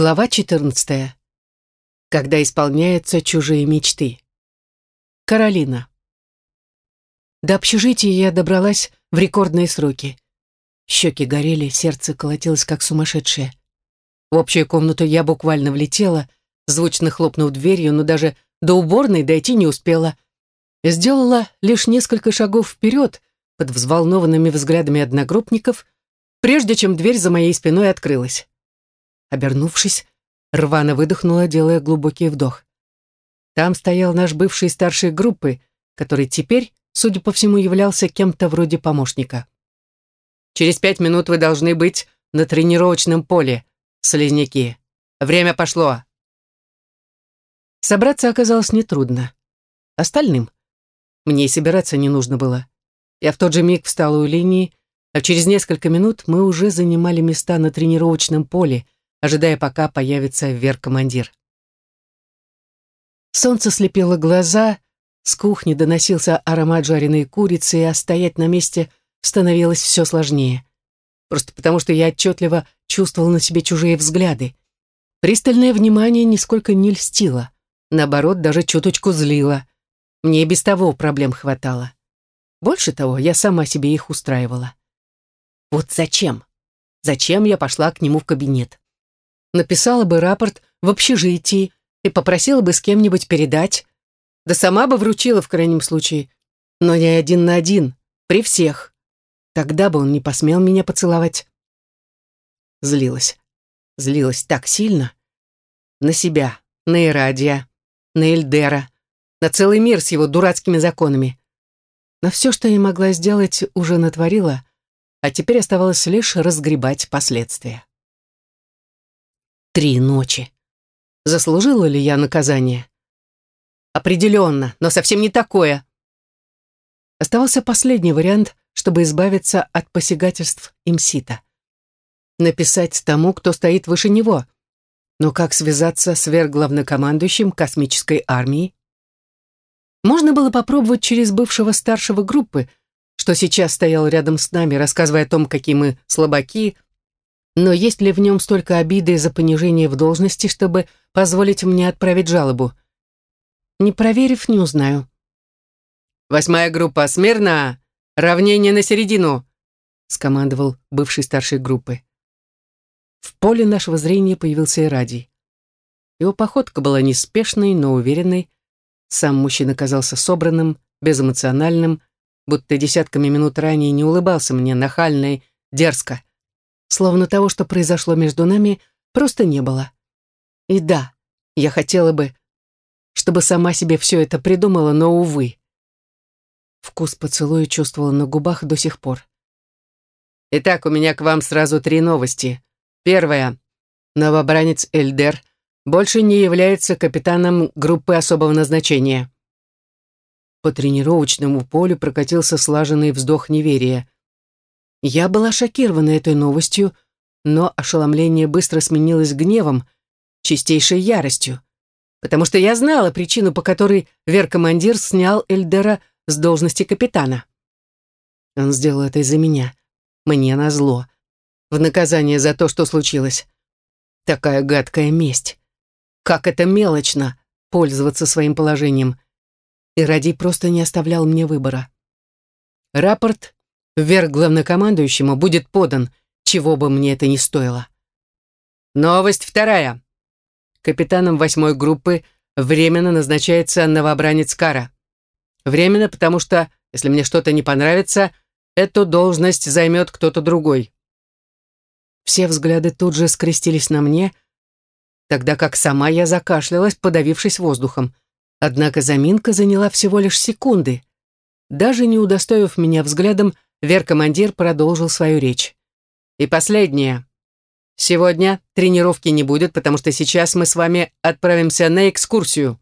Глава 14. Когда исполняются чужие мечты. Каролина. До общежития я добралась в рекордные сроки. Щеки горели, сердце колотилось как сумасшедшее. В общую комнату я буквально влетела, звучно хлопнув дверью, но даже до уборной дойти не успела. Сделала лишь несколько шагов вперед под взволнованными взглядами одногруппников, прежде чем дверь за моей спиной открылась. Обернувшись, рвано выдохнула, делая глубокий вдох. Там стоял наш бывший старший группы, который теперь, судя по всему, являлся кем-то вроде помощника. «Через пять минут вы должны быть на тренировочном поле, слизняки. Время пошло». Собраться оказалось нетрудно. Остальным. Мне и собираться не нужно было. Я в тот же миг встала у линии, а через несколько минут мы уже занимали места на тренировочном поле — ожидая, пока появится вверх-командир. Солнце слепило глаза, с кухни доносился аромат жареной курицы, а стоять на месте становилось все сложнее. Просто потому, что я отчетливо чувствовал на себе чужие взгляды. Пристальное внимание нисколько не льстило, наоборот, даже чуточку злило. Мне и без того проблем хватало. Больше того, я сама себе их устраивала. Вот зачем? Зачем я пошла к нему в кабинет? Написала бы рапорт в общежитии и попросила бы с кем-нибудь передать. Да сама бы вручила в крайнем случае. Но не один на один, при всех. Тогда бы он не посмел меня поцеловать. Злилась. Злилась так сильно. На себя, на Ирадия, на Эльдера, на целый мир с его дурацкими законами. Но все, что я могла сделать, уже натворила, а теперь оставалось лишь разгребать последствия. Три ночи. Заслужила ли я наказание? Определенно, но совсем не такое. Оставался последний вариант, чтобы избавиться от посягательств имсита. Написать тому, кто стоит выше него. Но как связаться с верглавнокомандующим космической армии? Можно было попробовать через бывшего старшего группы, что сейчас стоял рядом с нами, рассказывая о том, какие мы слабаки, но есть ли в нем столько обиды за понижение в должности, чтобы позволить мне отправить жалобу? Не проверив, не узнаю. «Восьмая группа, смирно! Равнение на середину!» скомандовал бывший старшей группы. В поле нашего зрения появился Ирадий. Его походка была неспешной, но уверенной. Сам мужчина казался собранным, безэмоциональным, будто десятками минут ранее не улыбался мне нахально и дерзко словно того, что произошло между нами, просто не было. И да, я хотела бы, чтобы сама себе все это придумала, но, увы. Вкус поцелуя чувствовала на губах до сих пор. Итак, у меня к вам сразу три новости. Первая. Новобранец Эльдер больше не является капитаном группы особого назначения. По тренировочному полю прокатился слаженный вздох неверия. Я была шокирована этой новостью, но ошеломление быстро сменилось гневом, чистейшей яростью, потому что я знала причину, по которой Вер-командир снял Эльдера с должности капитана. Он сделал это из-за меня, мне назло, в наказание за то, что случилось. Такая гадкая месть. Как это мелочно пользоваться своим положением. И Ради просто не оставлял мне выбора. Рапорт вверх главнокомандующему будет подан, чего бы мне это ни стоило. Новость вторая. Капитаном восьмой группы временно назначается новобранец Кара. Временно, потому что, если мне что-то не понравится, эту должность займет кто-то другой. Все взгляды тут же скрестились на мне, тогда как сама я закашлялась, подавившись воздухом. Однако заминка заняла всего лишь секунды. Даже не удостоив меня взглядом, Вер-командир продолжил свою речь. И последнее. Сегодня тренировки не будет, потому что сейчас мы с вами отправимся на экскурсию.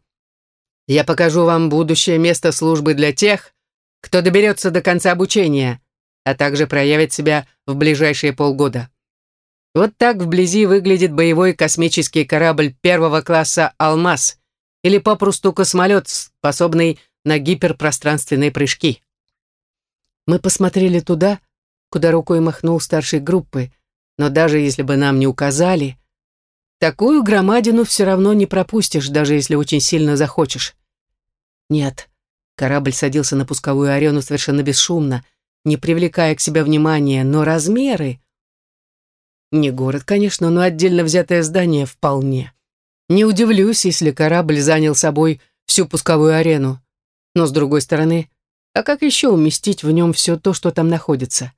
Я покажу вам будущее место службы для тех, кто доберется до конца обучения, а также проявит себя в ближайшие полгода. Вот так вблизи выглядит боевой космический корабль первого класса «Алмаз» или попросту космолет, способный на гиперпространственные прыжки. Мы посмотрели туда, куда рукой махнул старшей группы, но даже если бы нам не указали, Такую громадину все равно не пропустишь, даже если очень сильно захочешь. Нет, корабль садился на пусковую арену совершенно бесшумно, не привлекая к себе внимания, но размеры... Не город, конечно, но отдельно взятое здание вполне. Не удивлюсь, если корабль занял собой всю пусковую арену. Но, с другой стороны, а как еще уместить в нем все то, что там находится?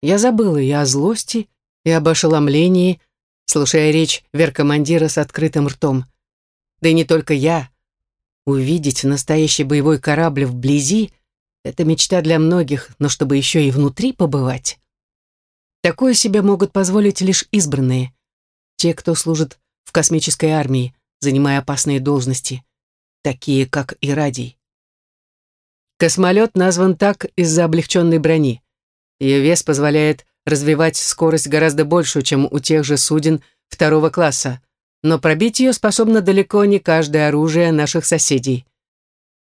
Я забыла и о злости, и об ошеломлении, слушая речь веркомандира с открытым ртом. Да и не только я. Увидеть настоящий боевой корабль вблизи — это мечта для многих, но чтобы еще и внутри побывать. Такое себе могут позволить лишь избранные. Те, кто служит в космической армии, занимая опасные должности, такие как Ирадий. Космолет назван так из-за облегченной брони. Ее вес позволяет развивать скорость гораздо большую, чем у тех же суден второго класса, но пробить ее способно далеко не каждое оружие наших соседей.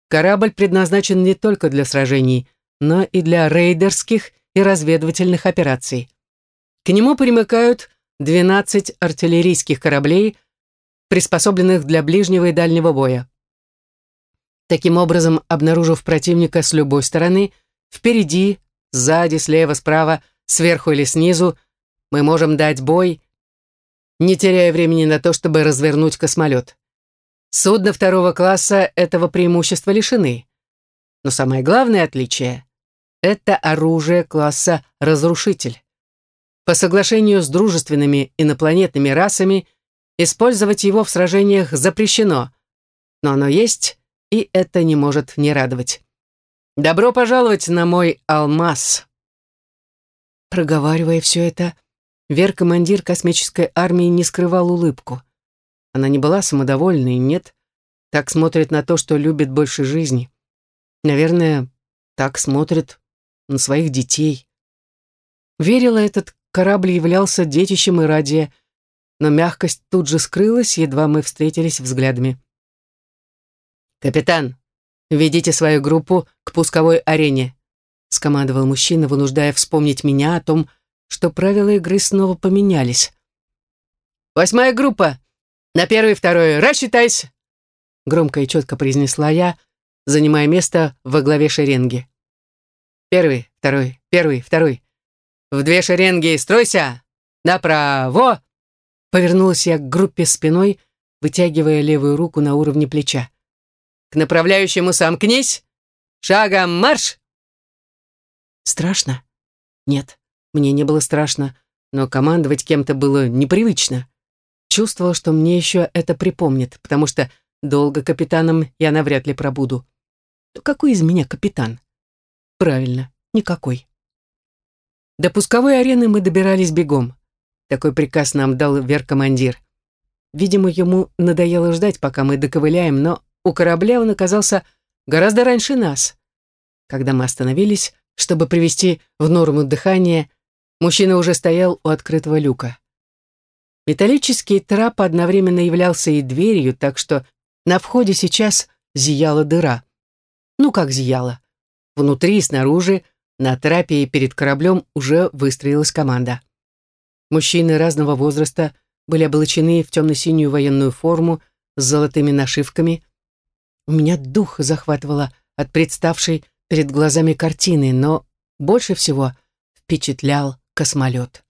Корабль предназначен не только для сражений, но и для рейдерских и разведывательных операций. К нему примыкают 12 артиллерийских кораблей, приспособленных для ближнего и дальнего боя. Таким образом, обнаружив противника с любой стороны, впереди, сзади, слева, справа, сверху или снизу, мы можем дать бой, не теряя времени на то, чтобы развернуть космолет. Судно второго класса этого преимущества лишены. Но самое главное отличие — это оружие класса «разрушитель». По соглашению с дружественными инопланетными расами использовать его в сражениях запрещено, но оно есть, и это не может не радовать. Добро пожаловать на мой алмаз. Проговаривая все это, Вер-командир космической армии не скрывал улыбку. Она не была самодовольной, нет. Так смотрит на то, что любит больше жизни. Наверное, так смотрит на своих детей. Верила, этот корабль являлся детищем Ирадия, но мягкость тут же скрылась, едва мы встретились взглядами. «Капитан, ведите свою группу к пусковой арене», скомандовал мужчина, вынуждая вспомнить меня о том, что правила игры снова поменялись. «Восьмая группа! На первый и второй! Рассчитайся!» Громко и четко произнесла я, занимая место во главе шеренги. «Первый, второй, первый, второй. В две шеренги стройся! Направо!» Повернулась я к группе спиной, вытягивая левую руку на уровне плеча. «К направляющему сомкнись! Шагом марш!» «Страшно? Нет. Мне не было страшно, но командовать кем-то было непривычно. Чувствовал, что мне еще это припомнит, потому что долго капитаном я навряд ли пробуду. То какой из меня капитан? Правильно, никакой. До пусковой арены мы добирались бегом. Такой приказ нам дал веркомандир. Видимо, ему надоело ждать, пока мы доковыляем, но у корабля он оказался гораздо раньше нас. Когда мы остановились, чтобы привести в норму дыхание, Мужчина уже стоял у открытого люка. Металлический трап одновременно являлся и дверью, так что на входе сейчас зияла дыра. Ну как зияла? Внутри и снаружи, на трапе и перед кораблем уже выстроилась команда. Мужчины разного возраста были облачены в темно-синюю военную форму с золотыми нашивками. У меня дух захватывало от представшей перед глазами картины, но больше всего впечатлял космолет.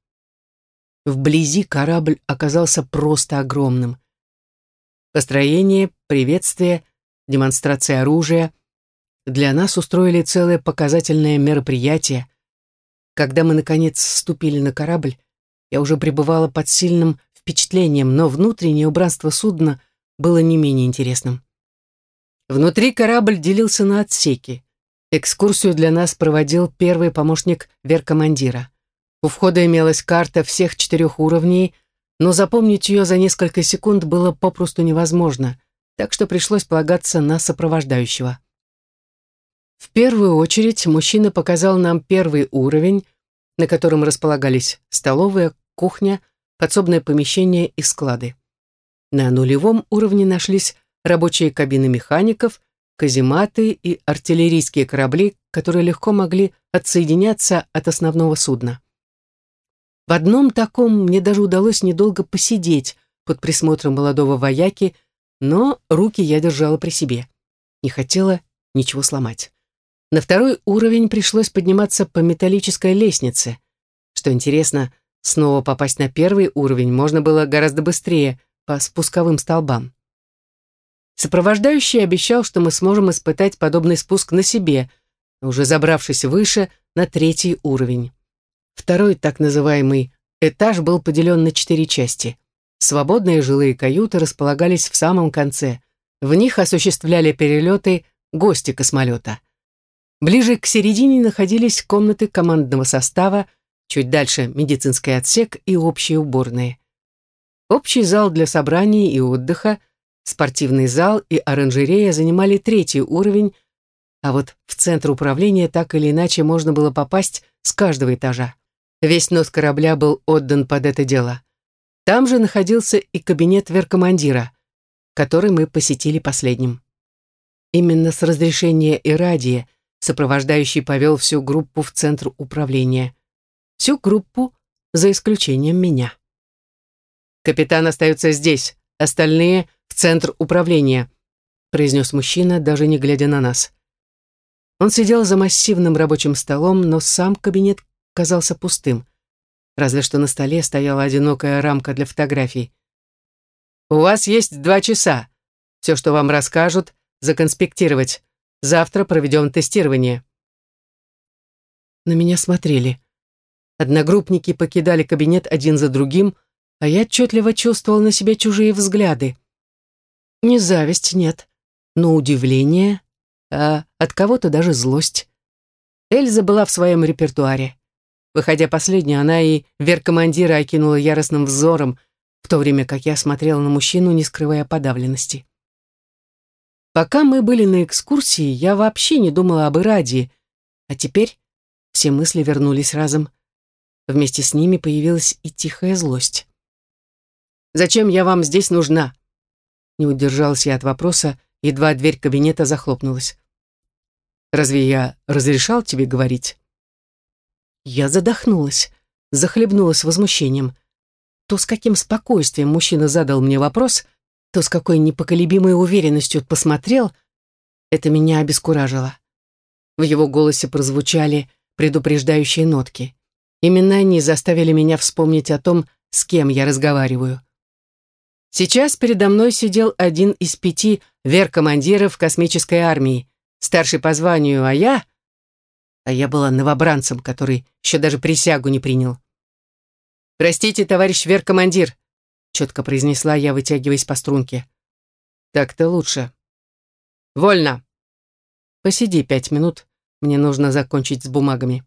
Вблизи корабль оказался просто огромным. Построение, приветствие, демонстрация оружия. Для нас устроили целое показательное мероприятие. Когда мы, наконец, ступили на корабль, я уже пребывала под сильным впечатлением, но внутреннее убранство судна было не менее интересным. Внутри корабль делился на отсеки. Экскурсию для нас проводил первый помощник веркомандира. У входа имелась карта всех четырех уровней, но запомнить ее за несколько секунд было попросту невозможно, так что пришлось полагаться на сопровождающего. В первую очередь мужчина показал нам первый уровень, на котором располагались столовая, кухня, подсобное помещение и склады. На нулевом уровне нашлись рабочие кабины механиков, казематы и артиллерийские корабли, которые легко могли отсоединяться от основного судна. В одном таком мне даже удалось недолго посидеть под присмотром молодого вояки, но руки я держала при себе. Не хотела ничего сломать. На второй уровень пришлось подниматься по металлической лестнице. Что интересно, снова попасть на первый уровень можно было гораздо быстрее по спусковым столбам. Сопровождающий обещал, что мы сможем испытать подобный спуск на себе, уже забравшись выше на третий уровень. Второй, так называемый этаж, был поделен на четыре части. Свободные жилые каюты располагались в самом конце. В них осуществляли перелеты гости космолета. Ближе к середине находились комнаты командного состава, чуть дальше медицинский отсек и общие уборные. Общий зал для собраний и отдыха, спортивный зал и оранжерея занимали третий уровень, а вот в центр управления так или иначе можно было попасть с каждого этажа. Весь нос корабля был отдан под это дело. Там же находился и кабинет веркомандира, который мы посетили последним. Именно с разрешения Ирадия сопровождающий повел всю группу в центр управления. Всю группу, за исключением меня. «Капитан остается здесь, остальные — в центр управления», произнес мужчина, даже не глядя на нас. Он сидел за массивным рабочим столом, но сам кабинет казался пустым. Разве что на столе стояла одинокая рамка для фотографий. «У вас есть два часа. Все, что вам расскажут, законспектировать. Завтра проведем тестирование». На меня смотрели. Одногруппники покидали кабинет один за другим, а я отчетливо чувствовал на себе чужие взгляды. Не зависть, нет, но удивление, а от кого-то даже злость. Эльза была в своем репертуаре. Выходя последней, она и веркомандира окинула яростным взором, в то время как я смотрела на мужчину, не скрывая подавленности. Пока мы были на экскурсии, я вообще не думала об Ирадии, а теперь все мысли вернулись разом. Вместе с ними появилась и тихая злость. «Зачем я вам здесь нужна?» Не удержалась я от вопроса, едва дверь кабинета захлопнулась. «Разве я разрешал тебе говорить?» Я задохнулась, захлебнулась возмущением. То, с каким спокойствием мужчина задал мне вопрос, то, с какой непоколебимой уверенностью посмотрел, это меня обескуражило. В его голосе прозвучали предупреждающие нотки. Именно они заставили меня вспомнить о том, с кем я разговариваю. Сейчас передо мной сидел один из пяти веркомандиров космической армии, старший по званию, а я а я была новобранцем, который еще даже присягу не принял. «Простите, товарищ веркомандир», — четко произнесла я, вытягиваясь по струнке. «Так-то лучше». «Вольно». «Посиди пять минут, мне нужно закончить с бумагами».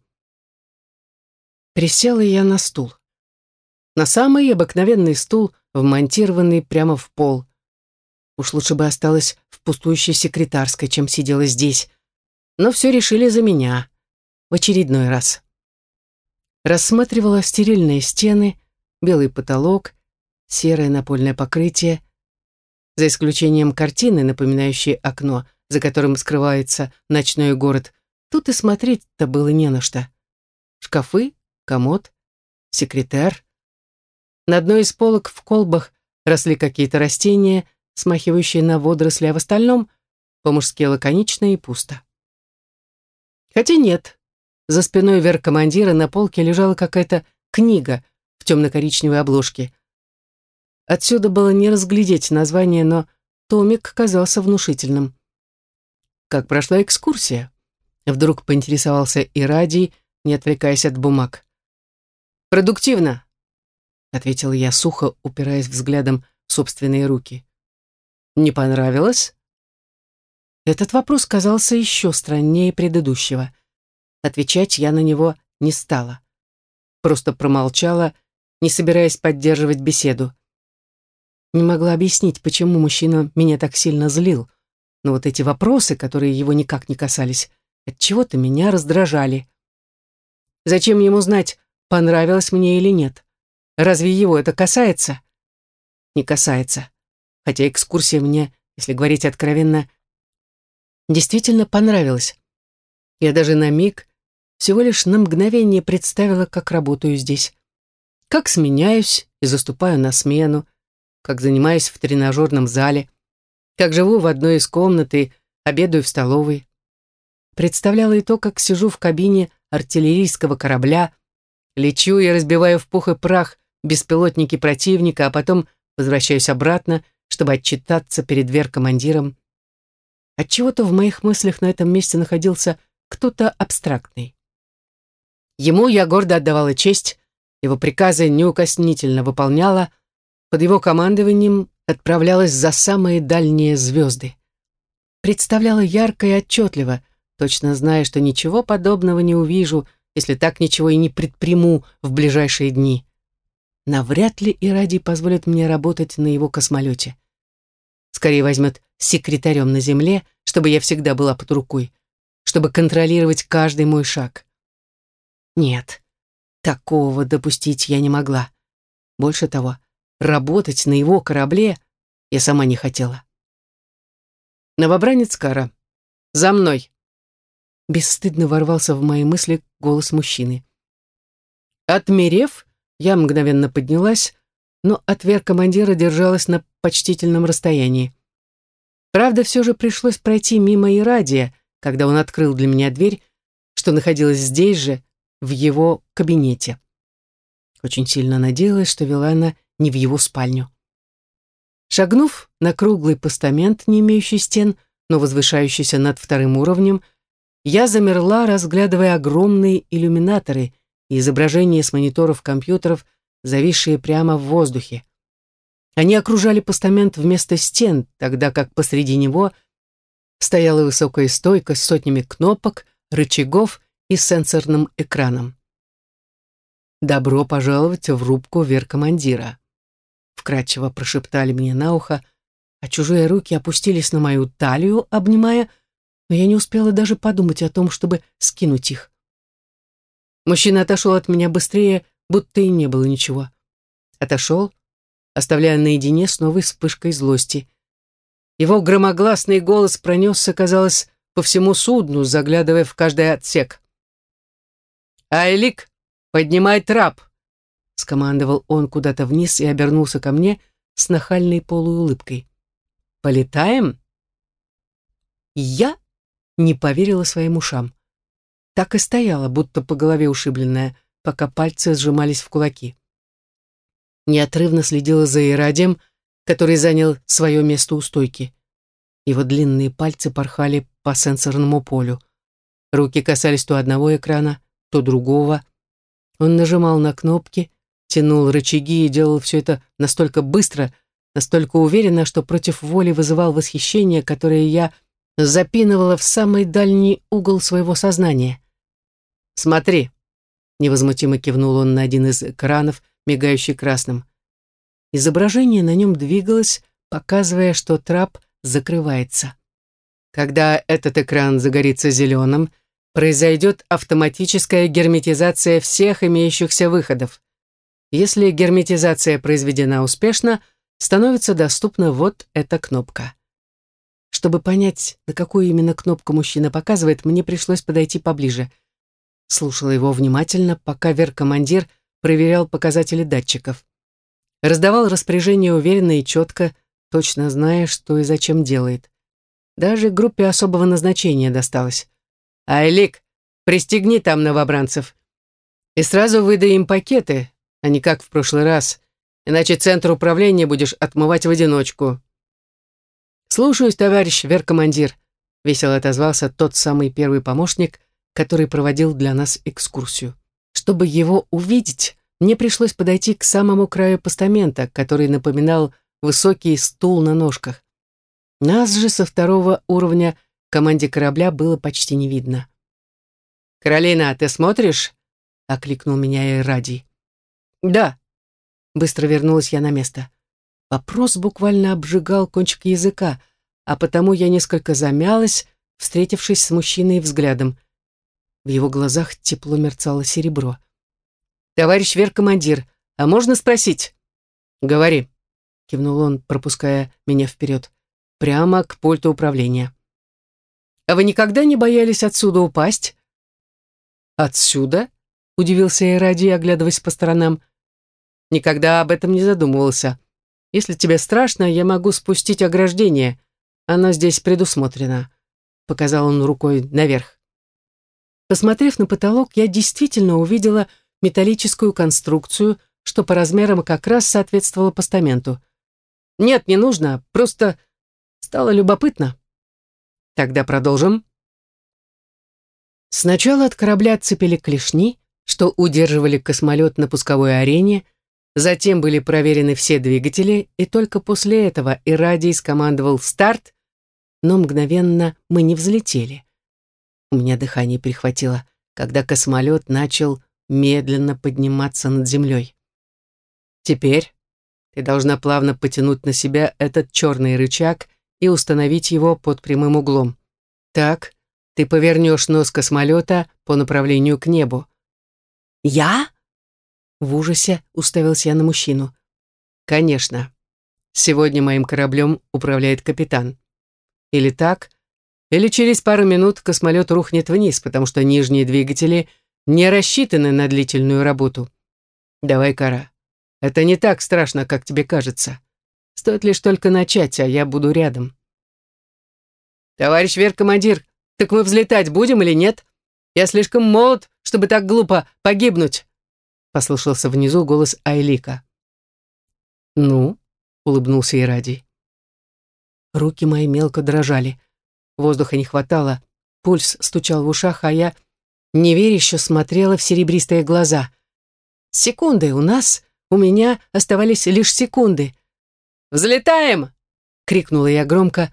Присела я на стул. На самый обыкновенный стул, вмонтированный прямо в пол. Уж лучше бы осталась в пустующей секретарской, чем сидела здесь. Но все решили за меня в очередной раз. Рассматривала стерильные стены, белый потолок, серое напольное покрытие, за исключением картины, напоминающей окно, за которым скрывается ночной город, тут и смотреть-то было не на что. Шкафы, комод, секретарь. На одной из полок в колбах росли какие-то растения, смахивающие на водоросли, а в остальном по-мужски лаконично и пусто. Хотя нет, за спиной веркомандира на полке лежала какая-то книга в темно-коричневой обложке. Отсюда было не разглядеть название, но томик казался внушительным. Как прошла экскурсия? Вдруг поинтересовался и Радий, не отвлекаясь от бумаг. «Продуктивно», — ответил я сухо, упираясь взглядом в собственные руки. «Не понравилось?» Этот вопрос казался еще страннее предыдущего. Отвечать я на него не стала. Просто промолчала, не собираясь поддерживать беседу. Не могла объяснить, почему мужчина меня так сильно злил, но вот эти вопросы, которые его никак не касались, от чего то меня раздражали. Зачем ему знать, понравилось мне или нет? Разве его это касается? Не касается. Хотя экскурсия мне, если говорить откровенно, действительно понравилась. Я даже на миг всего лишь на мгновение представила, как работаю здесь. как сменяюсь и заступаю на смену, как занимаюсь в тренажерном зале, как живу в одной из комнат и обедаю в столовой. Представляла и то, как сижу в кабине артиллерийского корабля, лечу и разбиваю в пух и прах беспилотники противника, а потом возвращаюсь обратно, чтобы отчитаться перед веркомандиром. Отчего-то в моих мыслях на этом месте находился кто-то абстрактный. Ему я гордо отдавала честь, его приказы неукоснительно выполняла, под его командованием отправлялась за самые дальние звезды. Представляла ярко и отчетливо, точно зная, что ничего подобного не увижу, если так ничего и не предприму в ближайшие дни. Навряд ли и ради позволит мне работать на его космолете. Скорее возьмет секретарем на Земле, чтобы я всегда была под рукой, чтобы контролировать каждый мой шаг. Нет, такого допустить я не могла. Больше того, работать на его корабле я сама не хотела. Новобранец Кара. За мной. Бесстыдно ворвался в мои мысли голос мужчины. Отмерев, я мгновенно поднялась, но от командира держалась на почтительном расстоянии. Правда, все же пришлось пройти мимо Ирадия, когда он открыл для меня дверь, что находилась здесь же, в его кабинете. Очень сильно надеялась, что вела она не в его спальню. Шагнув на круглый постамент, не имеющий стен, но возвышающийся над вторым уровнем, я замерла, разглядывая огромные иллюминаторы и изображения с мониторов компьютеров, зависшие прямо в воздухе. Они окружали постамент вместо стен, тогда как посреди него стояла высокая стойка с сотнями кнопок, рычагов и сенсорным экраном. «Добро пожаловать в рубку веркомандира», — вкратчиво прошептали мне на ухо, а чужие руки опустились на мою талию, обнимая, но я не успела даже подумать о том, чтобы скинуть их. Мужчина отошел от меня быстрее, будто и не было ничего. Отошел, оставляя наедине с новой вспышкой злости. Его громогласный голос пронесся, казалось, по всему судну, заглядывая в каждый отсек. «Айлик, поднимай трап!» скомандовал он куда-то вниз и обернулся ко мне с нахальной полуулыбкой. «Полетаем?» Я не поверила своим ушам. Так и стояла, будто по голове ушибленная, пока пальцы сжимались в кулаки. Неотрывно следила за Ирадием, который занял свое место у стойки. Его длинные пальцы порхали по сенсорному полю. Руки касались то одного экрана, то другого. Он нажимал на кнопки, тянул рычаги и делал все это настолько быстро, настолько уверенно, что против воли вызывал восхищение, которое я запинывала в самый дальний угол своего сознания. «Смотри», — невозмутимо кивнул он на один из экранов, мигающий красным. Изображение на нем двигалось, показывая, что трап закрывается. Когда этот экран загорится зеленым, произойдет автоматическая герметизация всех имеющихся выходов. Если герметизация произведена успешно, становится доступна вот эта кнопка. Чтобы понять, на какую именно кнопку мужчина показывает, мне пришлось подойти поближе. Слушала его внимательно, пока Вер-командир проверял показатели датчиков. Раздавал распоряжения уверенно и четко, точно зная, что и зачем делает. Даже группе особого назначения досталось. «Айлик, пристегни там новобранцев. И сразу выдай им пакеты, а не как в прошлый раз, иначе центр управления будешь отмывать в одиночку». «Слушаюсь, товарищ веркомандир», — весело отозвался тот самый первый помощник, который проводил для нас экскурсию. Чтобы его увидеть, мне пришлось подойти к самому краю постамента, который напоминал высокий стул на ножках. Нас же со второго уровня команде корабля было почти не видно. «Каролина, ты смотришь?» — окликнул меня Эрадий. «Да», — быстро вернулась я на место. Вопрос буквально обжигал кончик языка, а потому я несколько замялась, встретившись с мужчиной взглядом. В его глазах тепло мерцало серебро. «Товарищ веркомандир, а можно спросить?» «Говори», — кивнул он, пропуская меня вперед, прямо к пульту управления. «А вы никогда не боялись отсюда упасть?» «Отсюда?» — удивился я ради, оглядываясь по сторонам. Никогда об этом не задумывался. Если тебе страшно, я могу спустить ограждение. Оно здесь предусмотрено. Показал он рукой наверх. Посмотрев на потолок, я действительно увидела металлическую конструкцию, что по размерам как раз соответствовало постаменту. Нет, не нужно, просто стало любопытно. Тогда продолжим. Сначала от корабля отцепили клешни, что удерживали космолет на пусковой арене, затем были проверены все двигатели, и только после этого Ирадий скомандовал «старт», но мгновенно мы не взлетели. У меня дыхание перехватило, когда космолет начал медленно подниматься над землей. Теперь ты должна плавно потянуть на себя этот черный рычаг и установить его под прямым углом. Так, ты повернешь нос космолета по направлению к небу. «Я?» В ужасе уставился я на мужчину. «Конечно. Сегодня моим кораблем управляет капитан. Или так, или через пару минут космолет рухнет вниз, потому что нижние двигатели не рассчитаны на длительную работу. Давай, Кара. Это не так страшно, как тебе кажется. Стоит лишь только начать, а я буду рядом». «Товарищ веркомандир, так мы взлетать будем или нет? Я слишком молод, чтобы так глупо погибнуть!» Послышался внизу голос Айлика. «Ну?» — улыбнулся Ирадий. Руки мои мелко дрожали. Воздуха не хватало, пульс стучал в ушах, а я неверяще смотрела в серебристые глаза. Секунды у нас, у меня оставались лишь секунды. «Взлетаем!» — крикнула я громко,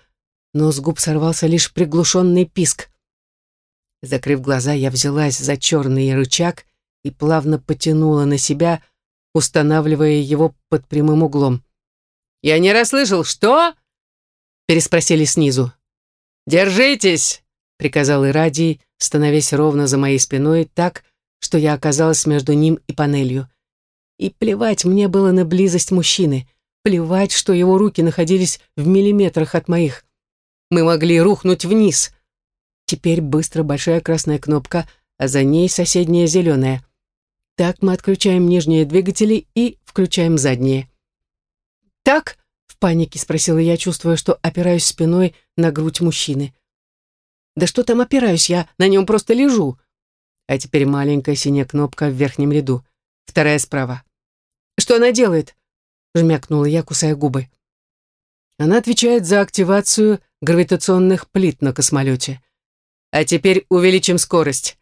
но с губ сорвался лишь приглушенный писк. Закрыв глаза, я взялась за черный рычаг и плавно потянула на себя, устанавливая его под прямым углом. «Я не расслышал, что?» переспросили снизу. «Держитесь!» — приказал Ирадий, становясь ровно за моей спиной так, что я оказалась между ним и панелью. И плевать мне было на близость мужчины, плевать, что его руки находились в миллиметрах от моих. Мы могли рухнуть вниз. Теперь быстро большая красная кнопка, а за ней соседняя зеленая. Так мы отключаем нижние двигатели и включаем задние. «Так?» — панике спросила я, чувствуя, что опираюсь спиной на грудь мужчины. «Да что там опираюсь? Я на нем просто лежу». А теперь маленькая синяя кнопка в верхнем ряду. Вторая справа. «Что она делает?» — жмякнула я, кусая губы. Она отвечает за активацию гравитационных плит на космолете. А теперь увеличим скорость.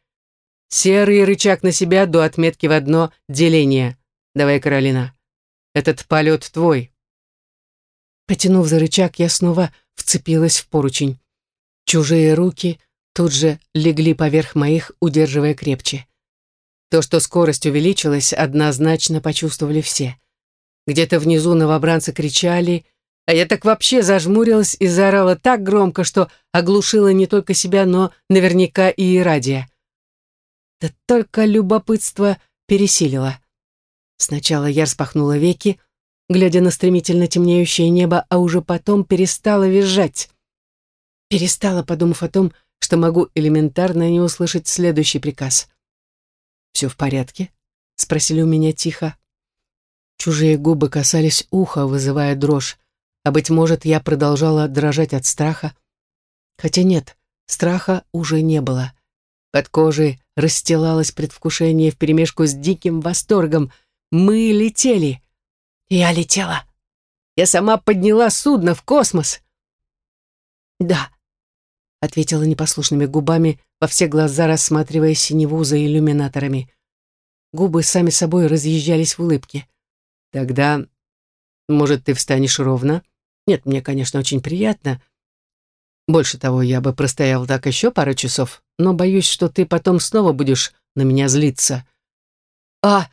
Серый рычаг на себя до отметки в одно деление. Давай, Каролина. Этот полет твой. Потянув за рычаг, я снова вцепилась в поручень. Чужие руки тут же легли поверх моих, удерживая крепче. То, что скорость увеличилась, однозначно почувствовали все. Где-то внизу новобранцы кричали — а я так вообще зажмурилась и заорала так громко, что оглушила не только себя, но наверняка и Ирадия. Да только любопытство пересилило. Сначала я распахнула веки, глядя на стремительно темнеющее небо, а уже потом перестала визжать. Перестала, подумав о том, что могу элементарно не услышать следующий приказ. «Все в порядке?» — спросили у меня тихо. Чужие губы касались уха, вызывая дрожь а, быть может, я продолжала дрожать от страха. Хотя нет, страха уже не было. Под кожей расстилалось предвкушение вперемешку с диким восторгом. Мы летели. Я летела. Я сама подняла судно в космос. «Да», — ответила непослушными губами, во все глаза рассматривая синеву за иллюминаторами. Губы сами собой разъезжались в улыбке. «Тогда, может, ты встанешь ровно?» Нет, мне, конечно, очень приятно. Больше того, я бы простоял так еще пару часов, но боюсь, что ты потом снова будешь на меня злиться. А...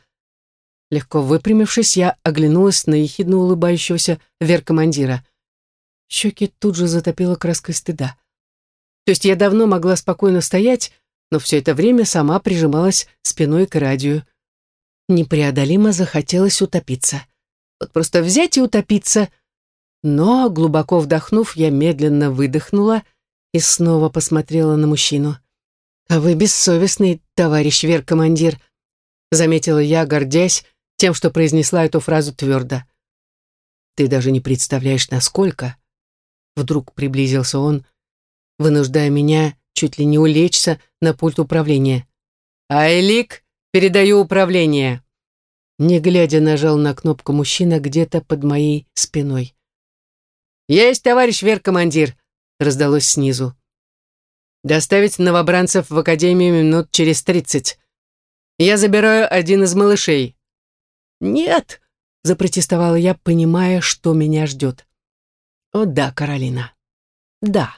Легко выпрямившись, я оглянулась на ехидно улыбающегося веркомандира. Щеки тут же затопило краской стыда. То есть я давно могла спокойно стоять, но все это время сама прижималась спиной к радио. Непреодолимо захотелось утопиться. Вот просто взять и утопиться — но, глубоко вдохнув, я медленно выдохнула и снова посмотрела на мужчину. «А вы бессовестный, товарищ веркомандир», заметила я, гордясь тем, что произнесла эту фразу твердо. «Ты даже не представляешь, насколько...» Вдруг приблизился он, вынуждая меня чуть ли не улечься на пульт управления. «Айлик, передаю управление!» Не глядя, нажал на кнопку мужчина где-то под моей спиной. «Есть, товарищ веркомандир!» раздалось снизу. «Доставить новобранцев в академию минут через тридцать. Я забираю один из малышей». «Нет!» — запротестовала я, понимая, что меня ждет. «О да, Каролина, да».